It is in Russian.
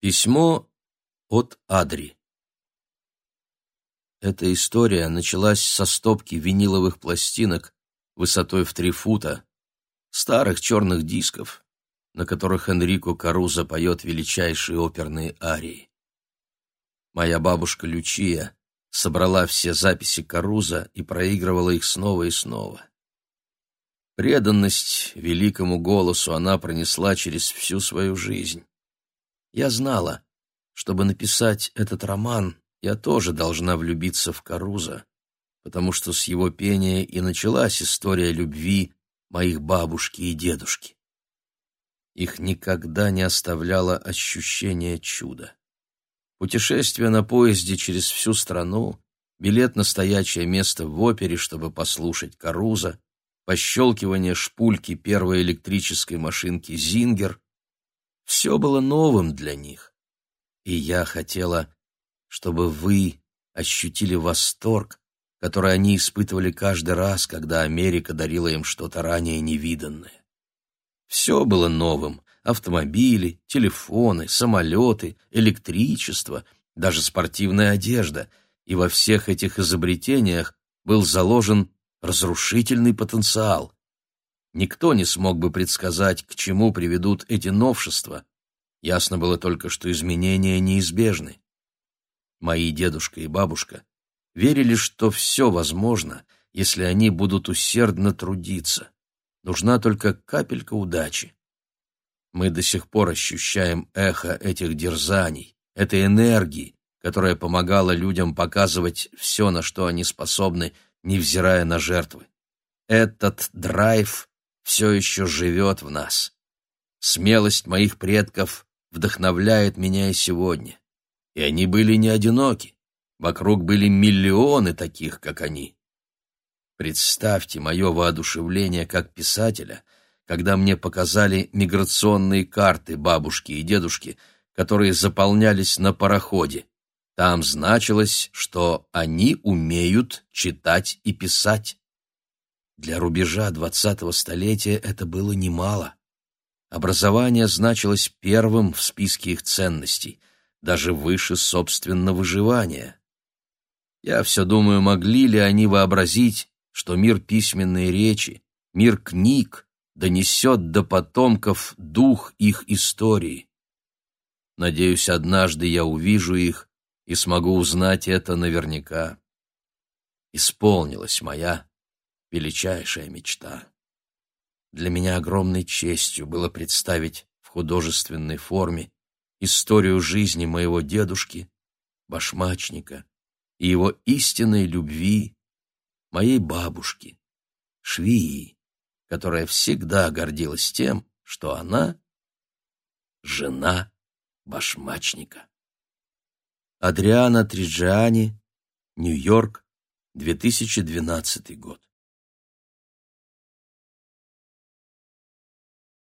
Письмо от Адри. Эта история началась со стопки виниловых пластинок высотой в три фута, старых черных дисков, на которых Энрико Карузо поет величайшие оперные арии. Моя бабушка Лючия собрала все записи Каруза и проигрывала их снова и снова. Преданность великому голосу она пронесла через всю свою жизнь. Я знала, чтобы написать этот роман, я тоже должна влюбиться в Каруза, потому что с его пения и началась история любви моих бабушки и дедушки. Их никогда не оставляло ощущение чуда. Путешествие на поезде через всю страну, билет на стоячее место в опере, чтобы послушать Каруза, пощелкивание шпульки первой электрической машинки «Зингер», все было новым для них. И я хотела, чтобы вы ощутили восторг, который они испытывали каждый раз, когда Америка дарила им что-то ранее невиданное. Все было новым — автомобили, телефоны, самолеты, электричество, даже спортивная одежда, и во всех этих изобретениях был заложен разрушительный потенциал. Никто не смог бы предсказать, к чему приведут эти новшества. Ясно было только, что изменения неизбежны. Мои дедушка и бабушка верили, что все возможно, если они будут усердно трудиться. Нужна только капелька удачи. Мы до сих пор ощущаем эхо этих дерзаний, этой энергии, которая помогала людям показывать все, на что они способны, невзирая на жертвы. Этот драйв все еще живет в нас. Смелость моих предков вдохновляет меня и сегодня. И они были не одиноки. Вокруг были миллионы таких, как они. Представьте мое воодушевление как писателя, когда мне показали миграционные карты бабушки и дедушки, которые заполнялись на пароходе. Там значилось, что они умеют читать и писать. Для рубежа двадцатого столетия это было немало. Образование значилось первым в списке их ценностей, даже выше собственного выживания. Я все думаю, могли ли они вообразить, что мир письменной речи, мир книг донесет до потомков дух их истории. Надеюсь, однажды я увижу их и смогу узнать это наверняка. Исполнилась моя величайшая мечта. Для меня огромной честью было представить в художественной форме историю жизни моего дедушки, башмачника, и его истинной любви, моей бабушки, швеи, которая всегда гордилась тем, что она — жена башмачника. Адриана Триджиани, Нью-Йорк, 2012 год.